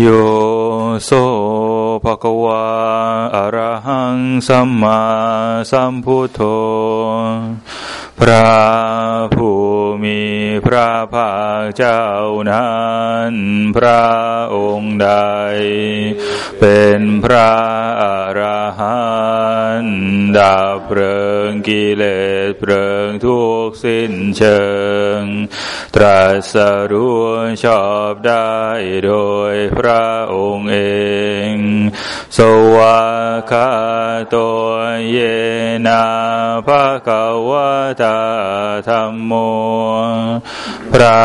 โยโสภะคะวะอะระหังสัมมาสัมพุทโธ พระผู้มีพระภาคเจ้านั้นพระองค์ใด เป็นพระอรหันต์ดับเพลิงกิเลสเพลิงทุกสิ้นเชิง ตรัสรู้ชอบได้โดยพระองค์เอง สวากาโตเยนาภะคะวตาธรรมโม พระ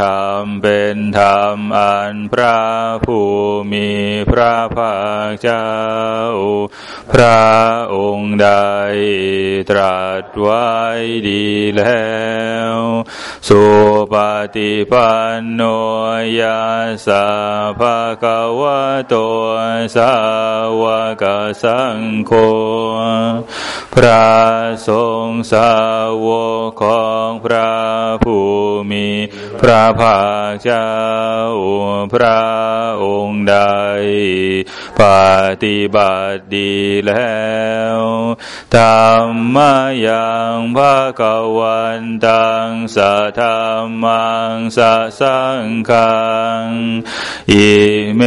ธรรมเป็นธรรมอันพระผู้มีพระภาคเจ้า พระองค์ใดตรัสไว้ดีแล้วสุปฏิปันโนยาสาภะคะวะโตสาวกสังโฆพระสงฆ์สาวกของพระผู้มีพระภาคเจ้าพระองค์ใด ปฏิบัติดีแล้วธรรมยังภะกวันตังสัธรรมังสัสังขังอิเม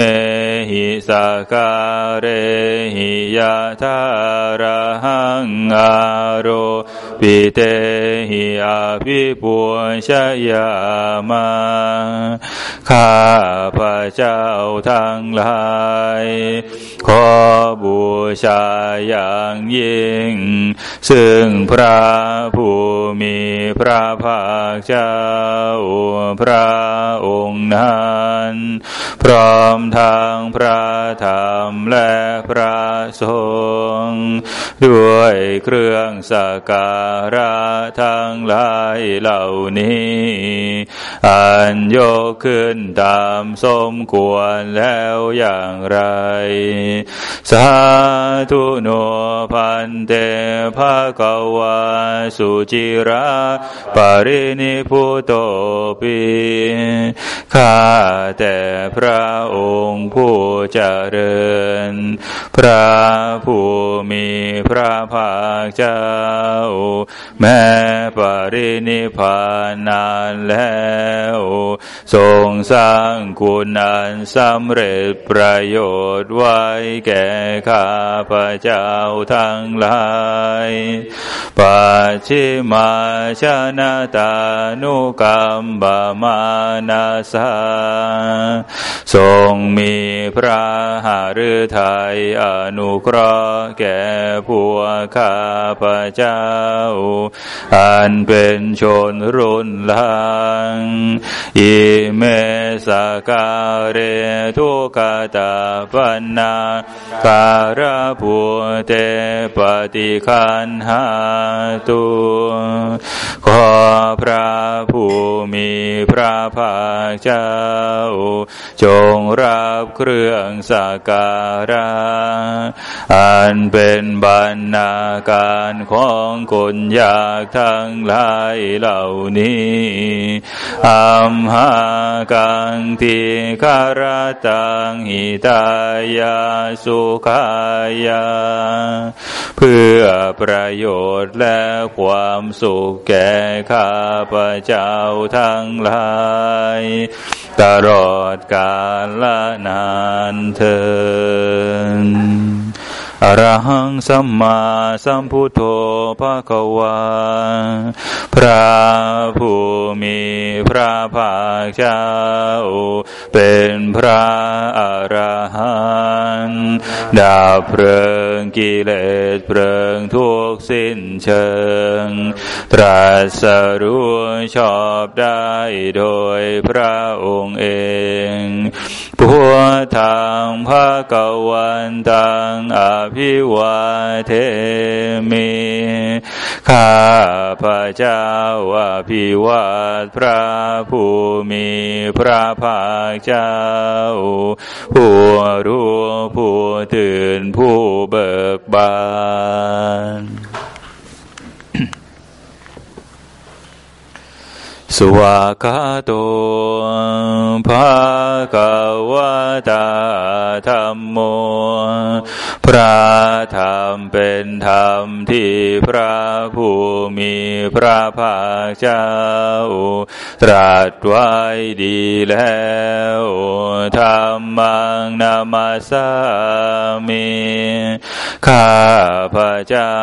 หิสกาเรหิยะทาระหังอาโรปิเตหิอาภิปุชยามาข้าพระเจ้าทั้งหลาย ขอบูชาอย่างยิ่ง ซึ่งพระผู้มีพระภาคเจ้าพระองค์นั้นพร้อมทางพระธรรมและพระสงฆ์ด้วยเครื่องสักการะทั้งหลายเหล่านี้อันยกขึ้นตามสมควรแล้วอย่างไร สาธุโนพันเตภะกวาสุจิราปรินิพุโตปีข้าแต่พระองค์ผู้เจริญ พระผู้มีพระภาคเจ้า แม้ปรินิพานนานแล้ว ทรงสร้างคุณอันสำเร็จประโยชน์ไว้แก่ข้าพระเจ้าทั้งหลายปัจฉิมาชนะตานุกรรมบามานาสาทรงมีพระหฤทัยอนุเคราะห์แก่พวกข้าพระเจ้า อันเป็นชนรุ่นลัง อิเมสกาเรทุกตาปันนาการะภูเตปฏิคันหาตุขอพระผู้มีพระภาคเจ้า จงรับเครื่องสักการะอันเป็นบรรณาการของคนยากทั้งหลายเหล่านี้อัมหากังทิคารตังหิตายาสุขายา เพื่อประโยชน์และความสุขแก่ข้าพเจ้าทั้งหลาย ตลอดกาลนานเทินอรหังสัมมาสัมพุทโธภะคะวา พระผู้มีพระภาคเจ้า เป็นพระอรหัน ดับเพลิงกิเลสเพลิงทุกสิ้นเชิง ตรัสรู้ชอบได้โดยพระองค์เองพุทธังภะกวันตังอภิวาเทมิ ข้าพระเจ้าอภิวาทพระผู้มีพระภาคเจ้า ผู้รู้ผู้ตื่นผู้เบิกบาน สุวากาโตภะคะวะตาธรรมโม พระธรรมเป็นธรรมที่พระผู้มีพระภาคเจ้า ตรัสไว้ดีแล้วธรรมังนามาสามิข้าพระเจ้า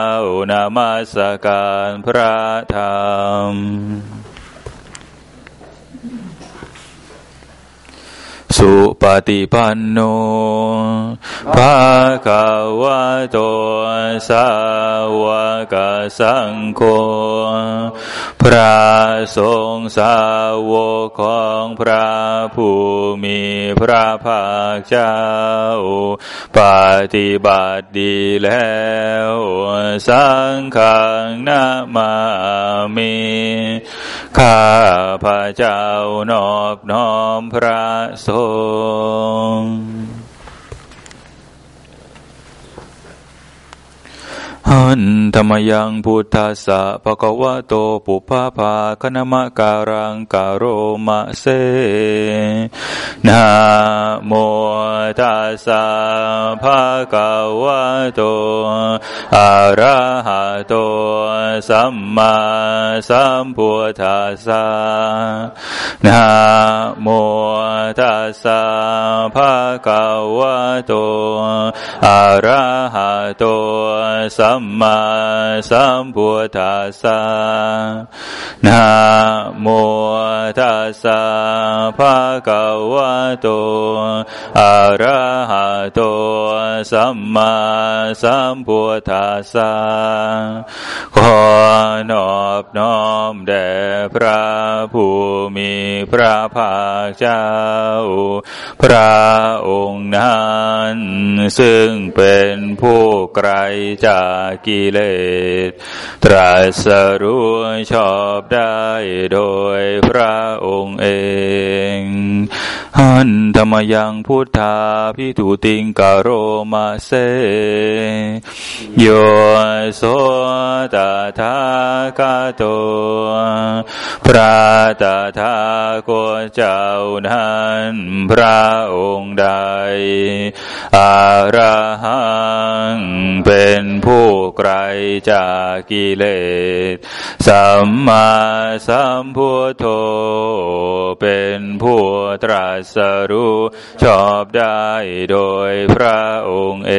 นามาสการพระธรรม สุปฏิปันโนภาคาวะโตสาวกสังโฆพระสงฆ์สาวกของพระผู้มีพระภาคเจ้า ปฏิบัติดีแล้ว สังฆนามามิ ข้าพระเจ้านอบน้อมพระสงฆ์ หันธรรมยังพุทธัสสะปะกวะโตปุพพาภาคณมะการังกโรมะเสนะโมตัสสะภะคะวะโตอะระหะโตสัมมาสัมพุทธัสสะนะโมตัสสะภะคะวะโตอะระหะโตสัมมมาสัมพุทธัสสะนะโมตัสสะภะคะวะโตอะระหะโตสัมมาสัมพุทธัสสะขอนอบน้อมแด่พระผู้มีพระภาคเจ้า พระองค์นั้น ซึ่งเป็นผู้ไกลจากกิเลส ตรัสรู้ชอบได้โดยพระองค์เองหันธรรมยังพุทธาพิทุติงกโรมาเซโยโสตถาคาโต พระตถาคตเจ้านั้นพระองค์ใด อาระหังเป็นผู้ไกลจากกิเลส สัมมาสัมพุทโธ เป็นผู้ตรัสรู้ชอบได้โดยพระองค์เอ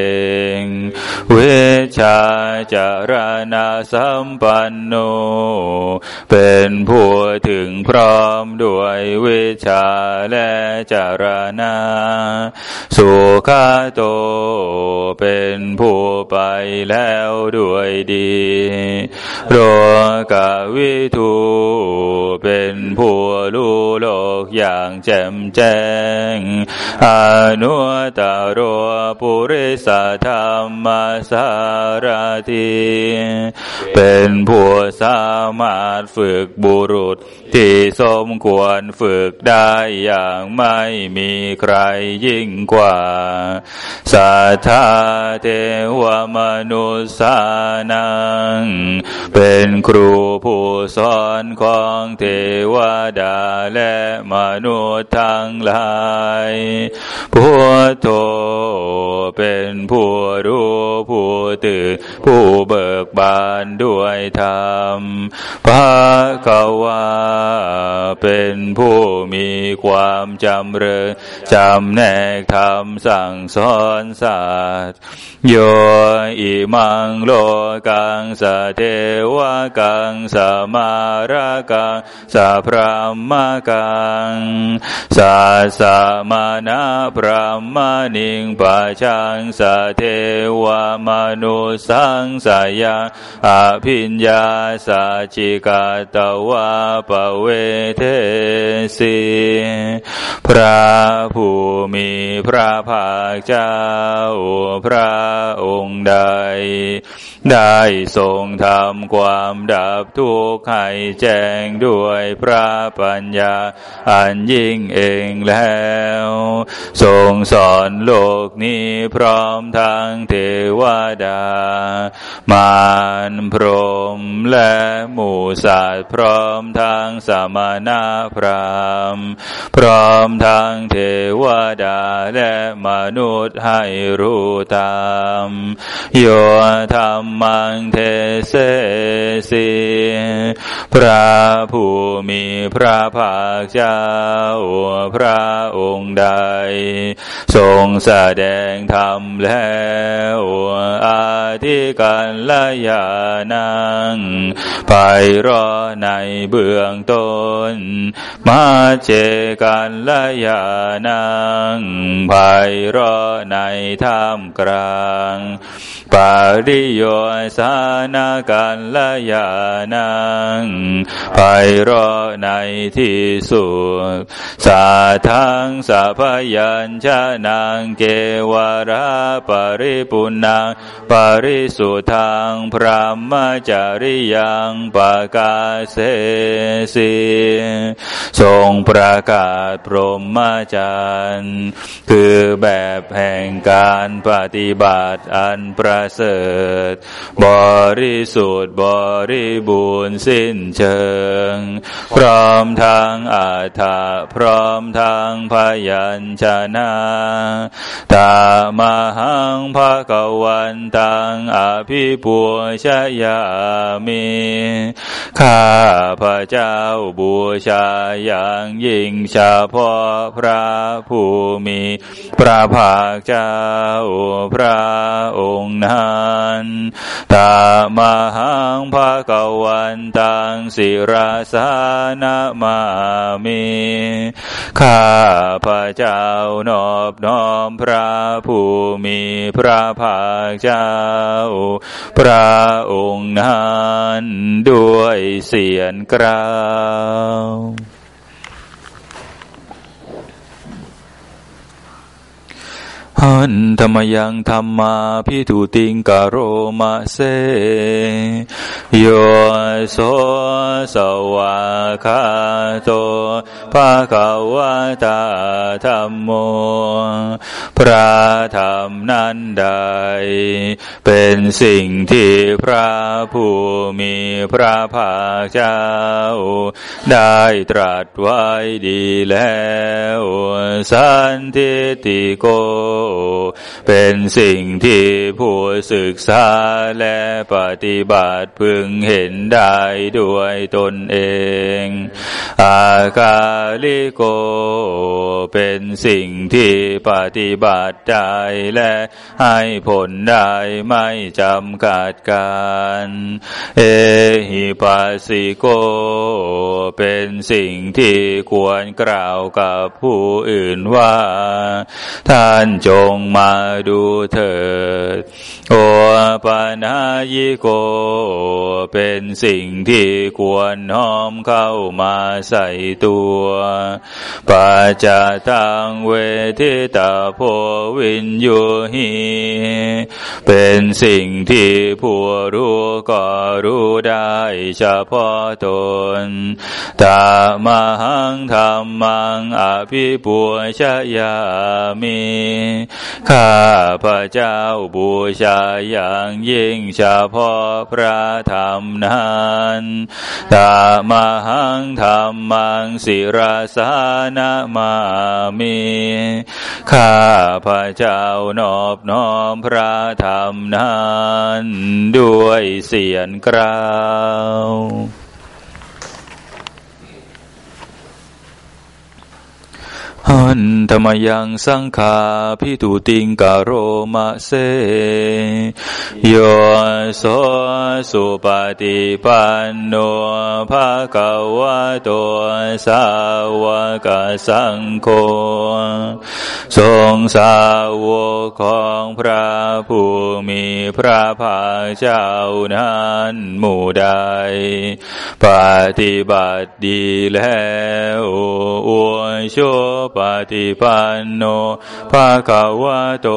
ง เวชาจารณาสัมปันโน เป็นผู้ถึงพร้อมด้วยเวชาและจารณา สุขาโต เป็นผู้ไปแล้วด้วยดีโลกาวิทูเป็นผู้รู้โลกอย่างแจ่มแจ้งอนุตตรปุริสธรรมสารทีเป็นผู้สามารถฝึกบุรุษที่สมควรฝึกได้อย่างไม่มีใครยิ่งกว่าสัทธาเทวมนุษานัง เป็นครูผู้สอนของเทวดาและมนุษย์ทั้งหลาย พุทโธเป็นผู้รู้ผู้ตื่นผู้เบิกบานด้วยธรรมพระกวาเป็นผู้มีความจำเริญจำแนกธรรมสั่งสอนศาสตร์โยอิมังโลกังสเทวกังสมารากังสพรามกังสัสมานาพระมานิงปัจังสเทวมนุสังสยาอภิญญาสัจิกาตวาปเวเทสีพระผู้มีพระภาคเจ้าพระองค์ใด ได้ทรงทำความดับทุกข์ให้แจ้งด้วยพระปัญญา อันยิ่งเองแล้วทรทรงสอนโลกนี้พร้อมทั้งเทวดา มารพรมและหมู่สัตว์พร้อมทั้งสมณะพรามพร้อมทั้งเทวดาและมนุษย์ให้รู้ตามโยธรรมังเทเสสีพระผู้มีพระภาคเจ้าพระองค์ใดทรงแสดงธรรมแล้วอาทิกันละยานังไปรอในเบื้องต้น มาเจกันละยานังไปรอในท่ามกลางปาริโยสานากันละยานังไปรอในที่สุดสาทังสัพยัญชนะเกวราปริปุณังปริสุทธังพระมจริยังปกาเสสีทรงประกาศพรหมจรรย์คือแบบแห่งการปฏิบัติอันประเสริฐ บริสุทธิ์บริบูรณ์สิ้นเชิง พร้อมทางอาถาพร้อมทางพยัญชนะตามหังภะกวันตังอภิปุชยามิ ข้าพระเจ้าบูชาอย่างยิ่งเฉพาะพระผู้มีพระภาคเจ้าพระองค์นั้นตามหังภะกวันตังสิราสานามามิข้าพระเจ้านอบน้อมพระผู้มีพระภาคเจ้า พระองค์นั้นด้วยเสียนกล่าว หันธรรมยังธรรมาพิทุติงกโรมาเสโยโสสวาคาโตภาคาวตาธรรมโม พระธรรมนั้นใด เป็นสิ่งที่พระผู้มีพระภาคเจ้า ได้ตรัสไว้ดีแล้ว สันทิติโกเป็นสิ่งที่ผู้ศึกษาและปฏิบัติพึงเห็นได้ด้วยตนเอง อากาลิโก เป็นสิ่งที่ปฏิบัติได้และให้ผลได้ไม่จำกัดการ เอหิปัสสิโก เป็นสิ่งที่ควรกล่าวกับผู้อื่นว่า ท่านจงงมาดูเถิด โอปานายิโก เป็นสิ่งที่ควรน้อมเข้ามาใส่ตัวปัจจตังเวทิตาโพวินยูหีเป็นสิ่งที่ผู้รู้ก็รู้ได้เฉพาะตนตามหังธรรมังอภิปุชยามิข้าพระเจ้าบูชาอย่างยิ่งเฉพาะพระธรรมนั้นตามหังธรรมังสิราสานามามิข้าพระเจ้านอบน้อมพระธรรมนั้นด้วยเสียงกล่าว หันธรรมยังสังขาพิทุติงกโรมาเสโยโสสุปฏิปันโนภาควะโตสาวกสังโฆทรงสาวกของพระผู้มีพระภาคเจ้านั้นหมู่ใด ปฏิบัติดีแล้วอวยโชปฏิปันโนภาควะโต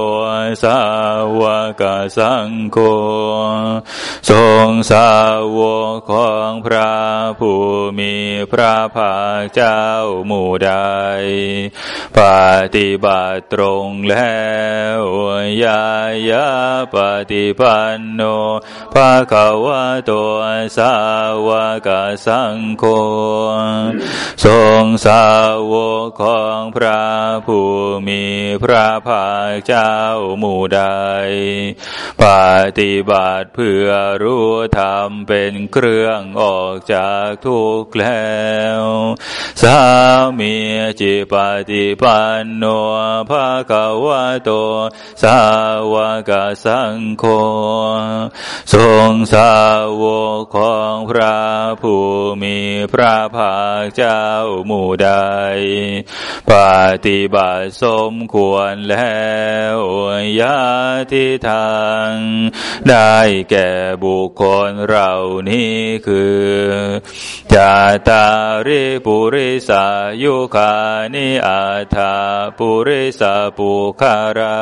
สาวกสังโฆทรงสาวกของพระผู้มีพระภาคเจ้าหมู่ใดปฏิบัติตรงแล้วยายาปฏิปันโนภาควะโตสาวกสังโฆทรงสาวกของพระผู้มีพระภาคเจ้าหมู่ใด ปฏิบัติเพื่อรู้ธรรมเป็นเครื่องออกจากทุกข์แล้ว สามีจิปฏิปันโนภาควะโต สาวกสังโฆทรงสาวกของพระผู้มีพระภาคเจ้าหมู่ใดปปฏิบัติสมควรแล้วยาทิทาง ได้แก่บุคคลเรานี้คือจาตาริปุริสายุคานิอาธาปุริสาปุคารา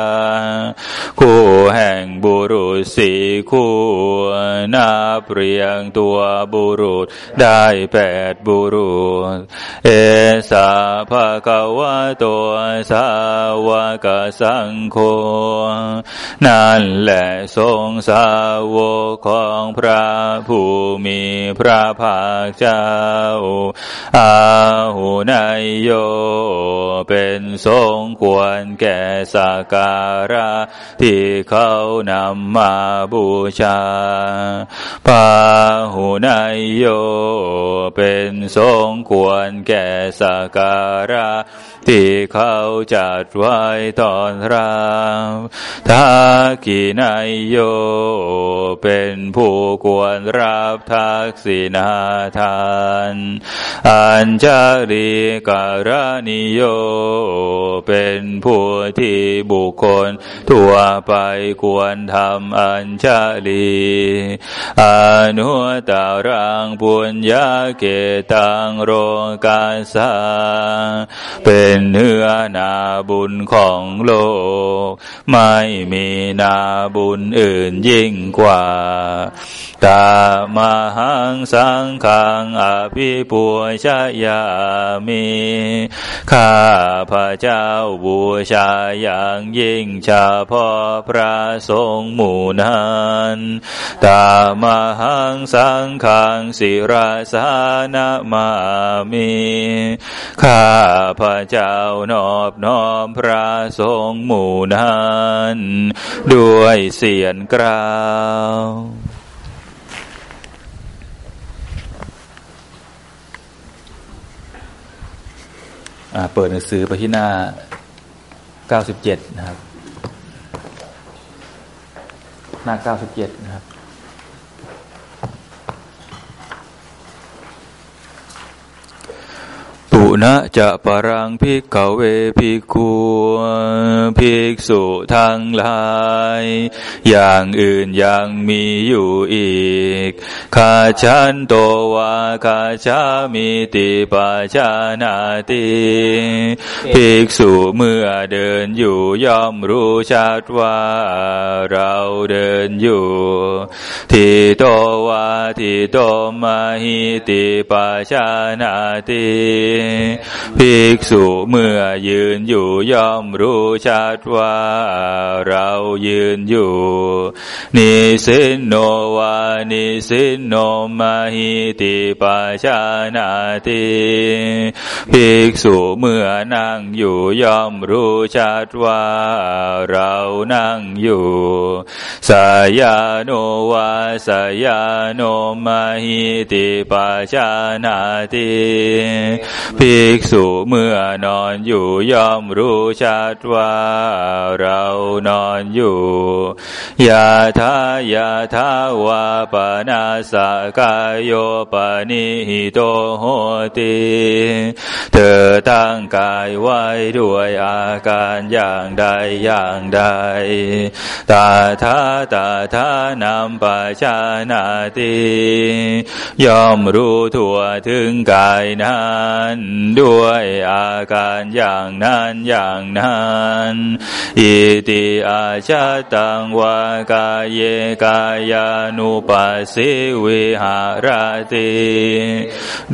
คู่แห่งบุรุษสี่คู่นาเปรียงตัวบุรุษได้แปดบุรุษ เอสาภะคะวะโตสาวกสังโฆนั่นแหละทรงสาวกของพระผู้มีพระภาคเจ้า อาหูนายโย เป็นทรงควรแก่สักการะที่เขานำมาบูชาปาหูนายโย เป็นทรงควรแก่สักการะ ที่เขาจัดไว้ตอนรับทักกินายโย เป็นผู้ควรรับทักษินาทาน อัญจาริการณิโย เป็นผู้ที่บุคคลทั่วไปควรทำอัญชลีอนุตารังปุญญาเกตังโรกาสาเป็นเนื้อนาบุญของโลก ไม่มีนาบุญอื่นยิ่งกว่าตามหังสังขังอภิปุชยามีข้าพระเจ้าบูชาอย่างยิ่งเฉพาะพระทรงหมู่นั้นตามหังสังขังสิราสานามามีข้าพระเจ้านอบน้อมพระทรงหมู่นั้นด้วยเสียงกล่าวเปิดหนังสือไปที่หน้า 97 นะครับ หน้า 97 นะครับ ปุณะจะปรังพิกเวภิกขุภิกษุทั้งหลาย อย่างอื่นยังมีอยู่อีกขาฉันโตวาขาชามิติปัจานาติภิกษุเมื่อเดินอยู่ย่อมรู้ชัดว่าเราเดินอยู่ทิโตวาทิโตมหิติปัจานาติภิกษุเมื่อยืนอยู่ย่อมรู้ชัดว่าเรายืนอยู่ นิสินโนวานิสินโนมาหิติปัจานาติภิกษุเมื่อนั่งอยู่ย่อมรู้ชัดว่าเรานั่งอยู่สายาโนวาสายาโนมาหิติปัจานาติภิกษุเมื่อนอนอยู่ย่อมรู้ชัดว่าเรานอนอยู่ยาทายาทาวาปนาสกายโยปนิหิโตโหติเธอตั้งกายไว้ด้วยอาการอย่างใดอย่างใด ตาทาตาทานำปชานาติย่อมรู้ทั่วถึงกายนั้นด้วยอาการอย่างนั้นอย่างนั้นอิติอาชาตังวากาเยกายานุปัสสิวิหารติ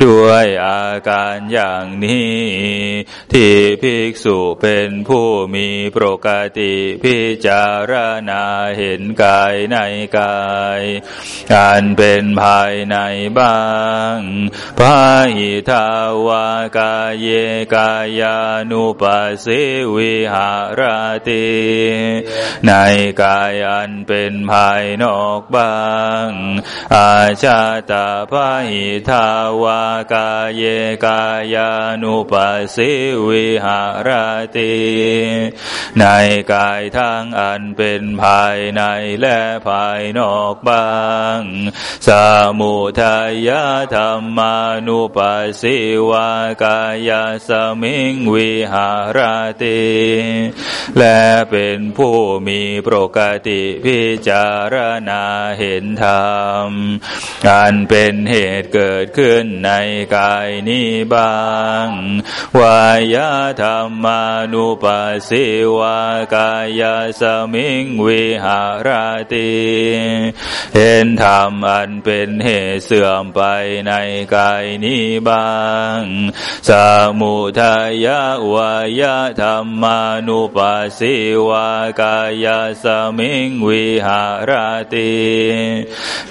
ด้วยอาการอย่างนี้ ที่ภิกษุเป็นผู้มีปกติพิจารณาเห็นกายในกายการเป็นภายในบ้างพาหิทาวากาเยกายานุปัสสิวิหารติในกายอันเป็นภายนอกบ้าง อาชาตาพาหิทาวากาเยกายานุปัสสิวิหารติในกายทั้งอันเป็นภายในและภายนอกบ้าง สมุทัยธรรมานุปัสสิวากายสมิงวิหารติและเป็นผู้มีปกติพิจารณาเห็นธรรมการเป็นเหตุเกิดขึ้นในกายนี้บ้าง วายธรรมานุปัสสิวากายสมิงวิหารติเห็นธรรมอันเป็นเหตุเสื่อมไปในกายนี้บ้างสมุทัยวายธรรมานุปัสสิวากายสมิงวิหารติ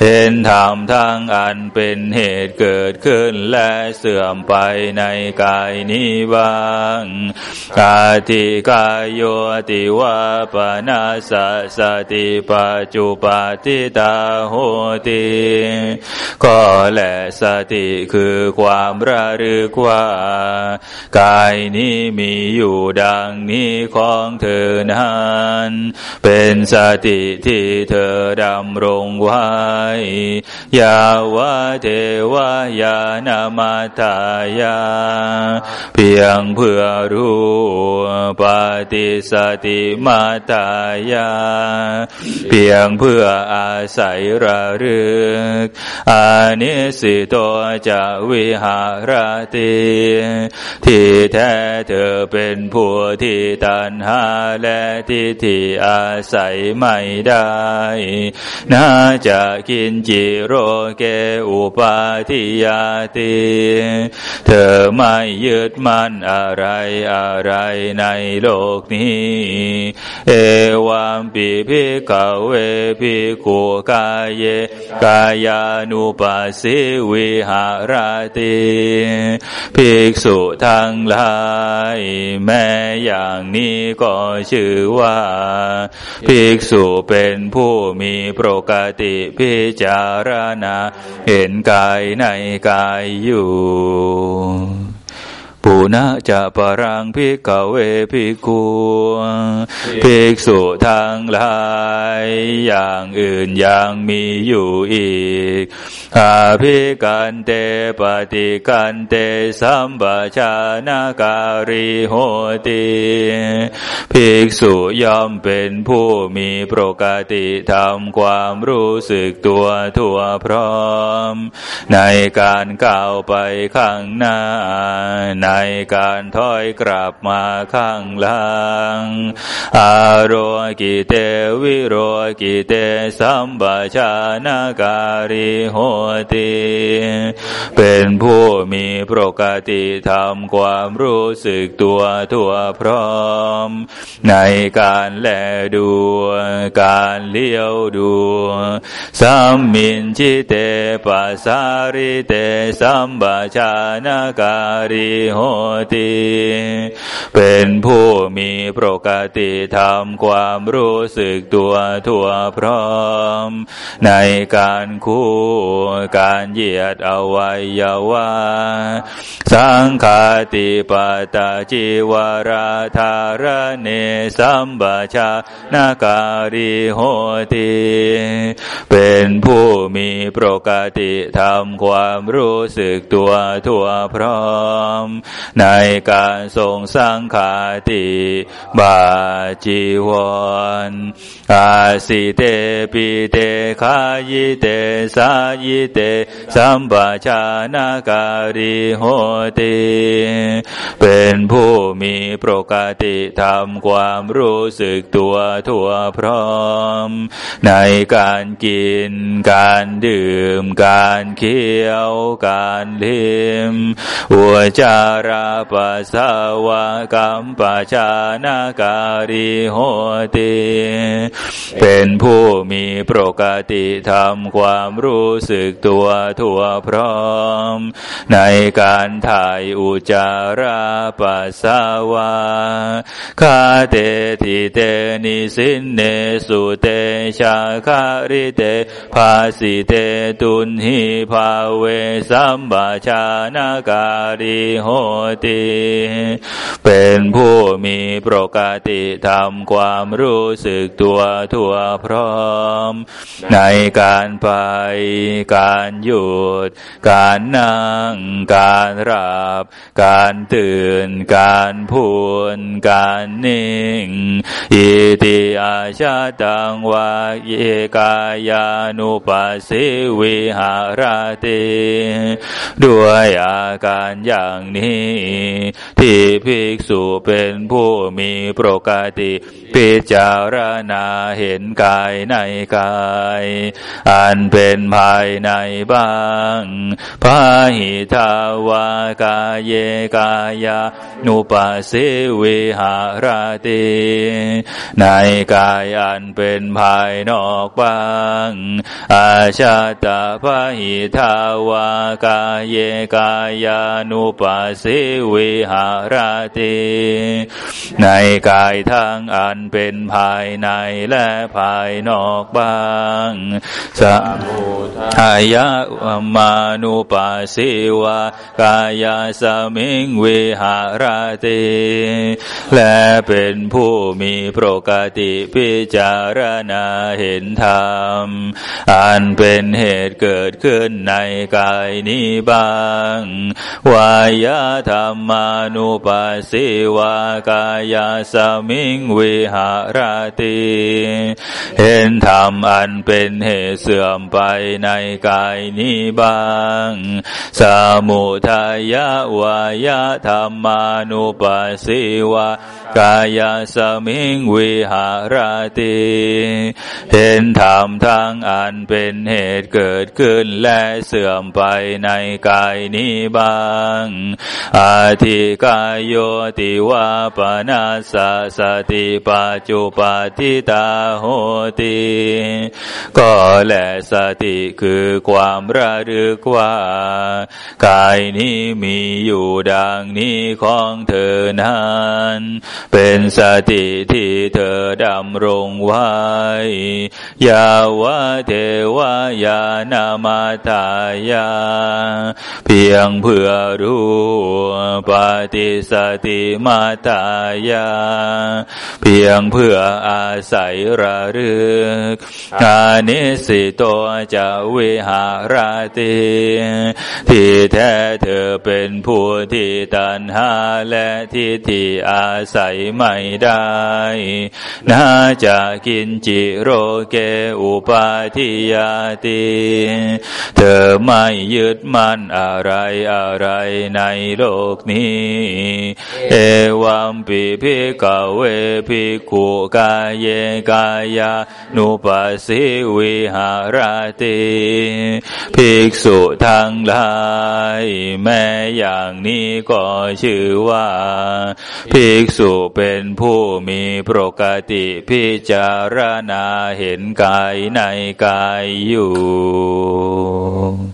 เห็นธรรมทั้งอันเป็นเหตุเกิดขึ้นและเสื่อมไปในกายนี้บ้างกาติกายโยติวาปนาสสติปัจจุปติตาโหติก็แหละสติคือความระลึกว่ากายนี้มีอยู่ดังนี้ของเธอนั้นเป็นสติที่เธอดำรงไว้ยาวะเทวายานามาตายา เพียงเพื่อรู้ปฏิสติมาตายา เพียงเพื่ออาศัยระลึกอานิสิโตจะวิหารติที่แท้เธอเป็นผู้ที่ตันหาและทิฏฐิอาศัยไม่ได้น่าจะกินจิโรเกอุปาทิยาติเธอไม่ยึดมั่นอะไรอะไรในโลกนี้ เอวามปิภิกเวภิกขุกายเยกายานุปัสสิวิหารติภิกษุทั้งหลาย แม้อย่างนี้ก็ชื่อว่า ภิกษุเป็นผู้มีปกติพิจารณา เห็นกายในกายอยู่ ปุณจะปรังพิกเวพิกุภิกษุทางหลาย อย่างอื่นยังมีอยู่อีก อาภิกันเตปฏิกันเตสัมปชานาการิโหติภิกษุย่อมเป็นผู้มีปกติทำความรู้สึกตัวทั่วพร้อม ในการก้าวไปข้างหน้าในการถอยกลับมาข้างหลัง อารกิเตวิโรกิเตสัมปชานาการิโหติ เป็นผู้มีปกติทำความรู้สึกตัวทั่วพร้อม ในการแลดู การเลี้ยวดูสัมมินจิเตปัสสาริเตสัมปชานาการิโหหติเป็นผู้มีปกติทำความรู้สึกตัวทั่วพร้อม ในการคู่การเหยียดอวัยวะสังคาติปตาจิวราธารเนสัมบาชานาการิโหติเป็นผู้มีปกติทำความรู้สึกตัวทั่วพร้อมในการทรงสร้างขาติบาจีวรอาสิเตปิเตขายิเตสายิเตสัมปชานาการิโหติเป็นผู้มีปกติทำความรู้สึกตัวทั่วพร้อม ในการกิน การดื่ม การเคี้ยว การลิ้มอุจาระปัสสาวะกัมปชานาการิโหติเป็นผู้มีปกติทำความรู้สึกตัวทั่วพร้อม ในการถ่ายอุจาระปัสสาวะคาเตทิเตนิสินเนสุเตชาคาริเตภาสิเตตุนหิภาเวสัมบาชานาการิโหติเป็นผู้มีปกติทำความรู้สึกตัวทั่วพร้อม ในการไป การหยุด การนั่ง การรับ การตื่น การพูน การนิ่ง อิติอาชาตังวาเยกายานุปัสสิวิหารติด้วยอาการอย่างนี้ที่ภิกษุเป็นผู้มีปกติพิจารณาเห็นกายในกาย อันเป็นภายในบ้างพาหิทาวากาเยกายานุปัสสิวิหารติในกายอันเป็นภายนอกบ้าง อาชาตาพหิทาวากาเยกายานุปัสสวิหารติในกายทั้งอันเป็นภายในและภายนอกบ้างสมุทัยมานุปัสสิวากายาสมิงวิหารติและเป็นผู้มีปกติพิจารณาเห็นธรรม อันเป็นเหตุเกิดขึ้นในกายนี้บ้าง วายาธรรมานุปัสสิวากายาสมิงวิหารติเห็นธรรมอันเป็นเหตุเสื่อมไปในกายนี้บ้าง สมุทัยวายธรรมานุปัสสิวากายสมิงวิหารติเห็นธรรมทั้งอันเป็นเหตุเกิดขึ้นและเสื่อมไปในกายนี้บ้างอาทิกายโยติวาปนาสสติปัจจุปติตาโหติก็แลสติคือความระลึกว่า กายนี้มีอยู่ดังนี้ของเธอนั้นเป็นสติที่เธอดำรงไว้ ยาวะเทวายานามาตายา เพียงเพื่อรู้ปฏิสติมาตายา เพียงเพื่ออาศัยระลึกอานิสิโตจะวิหาราติที่แท้เธอเป็นผู้ที่ตันหาและที่ที่อาศัยไม่ได้นาจะกินจิโรเกอุปาทิยาติเธอไม่ยึดมั่นอะไรอะไรในโลกนี้ เอวัมปิภิกเวภิกขุกายเยกายานุปัสสิวิหารติภิกษุทั้งหลาย แม้อย่างนี้ก็ชื่อว่าภิกษุเป็นผู้มีปกติพิจารณาเห็นกายในกายอยู่